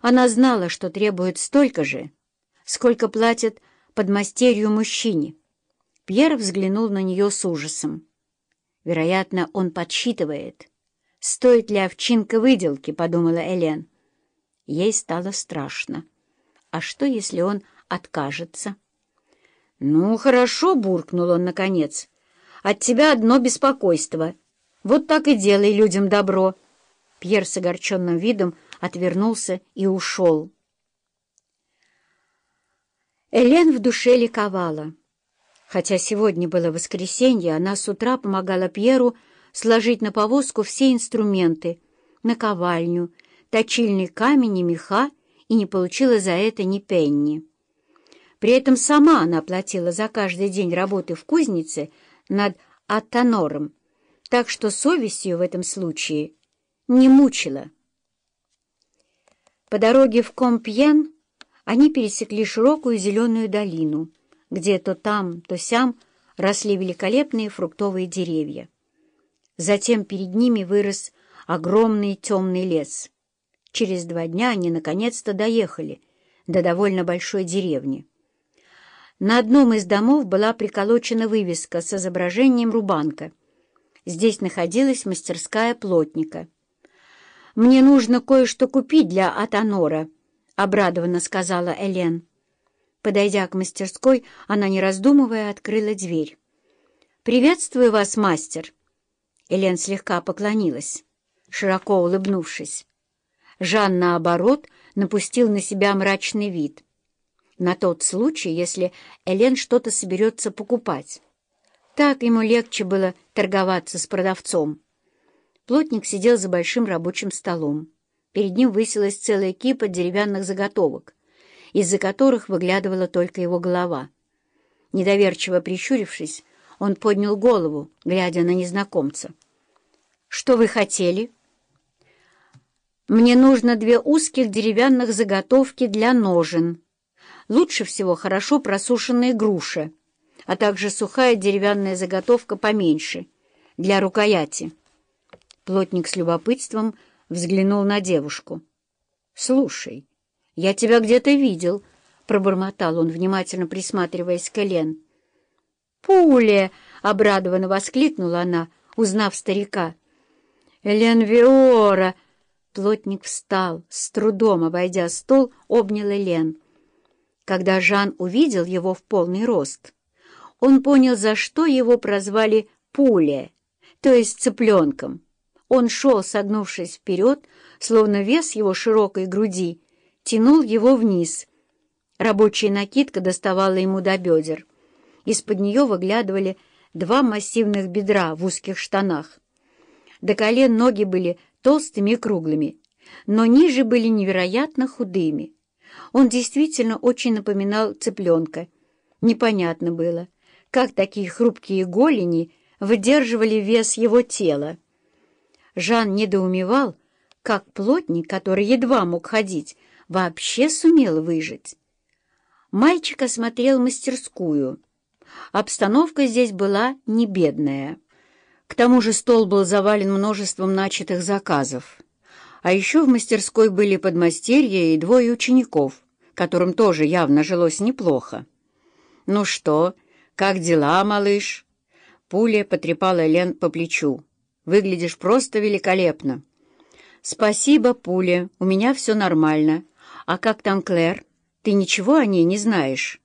Она знала, что требует столько же, сколько платят подмастерью мужчине. Пьер взглянул на нее с ужасом. Вероятно, он подсчитывает. «Стоит ли овчинка выделки?» — подумала Элен. Ей стало страшно. А что, если он откажется? «Ну, хорошо», — буркнул он наконец. «От тебя одно беспокойство. Вот так и делай людям добро». Пьер с огорченным видом отвернулся и ушел. Элен в душе ликовала. Хотя сегодня было воскресенье, она с утра помогала Пьеру сложить на повозку все инструменты, наковальню, точильный камень и меха, и не получила за это ни пенни. При этом сама она платила за каждый день работы в кузнице над Аттанором, так что совестью в этом случае не мучила. По дороге в Компьен они пересекли широкую зеленую долину, где то там, то сям росли великолепные фруктовые деревья. Затем перед ними вырос огромный темный лес. Через два дня они наконец-то доехали до довольно большой деревни. На одном из домов была приколочена вывеска с изображением рубанка. Здесь находилась мастерская плотника. «Мне нужно кое-что купить для Атанора», — обрадованно сказала Элен. Подойдя к мастерской, она, не раздумывая, открыла дверь. «Приветствую вас, мастер!» Элен слегка поклонилась, широко улыбнувшись. Жан, наоборот, напустил на себя мрачный вид. На тот случай, если Элен что-то соберется покупать. Так ему легче было торговаться с продавцом. Плотник сидел за большим рабочим столом. Перед ним высилась целая кипа деревянных заготовок, из-за которых выглядывала только его голова. Недоверчиво прищурившись, он поднял голову, глядя на незнакомца. «Что вы хотели?» «Мне нужно две узких деревянных заготовки для ножен. Лучше всего хорошо просушенные груши, а также сухая деревянная заготовка поменьше, для рукояти». Плотник с любопытством взглянул на девушку. «Слушай, я тебя где-то видел», — пробормотал он, внимательно присматриваясь к Элен. «Пуля!» — обрадованно воскликнула она, узнав старика. «Элен Виора!» Плотник встал, с трудом обойдя стол, обнял Элен. Когда Жан увидел его в полный рост, он понял, за что его прозвали «пуля», то есть цыпленком. Он шел, согнувшись вперед, словно вес его широкой груди тянул его вниз. Рабочая накидка доставала ему до бедер. Из-под нее выглядывали два массивных бедра в узких штанах. До колен ноги были толстыми и круглыми, но ниже были невероятно худыми. Он действительно очень напоминал цыпленка. Непонятно было, как такие хрупкие голени выдерживали вес его тела. Жан недоумевал, как плотник, который едва мог ходить, вообще сумел выжить. Мальчик осмотрел мастерскую. Обстановка здесь была не бедная. К тому же стол был завален множеством начатых заказов. А еще в мастерской были подмастерья и двое учеников, которым тоже явно жилось неплохо. «Ну что, как дела, малыш?» Пуля потрепала Лен по плечу. Выглядишь просто великолепно». «Спасибо, Пуля, у меня все нормально. А как там Клэр? Ты ничего о ней не знаешь?»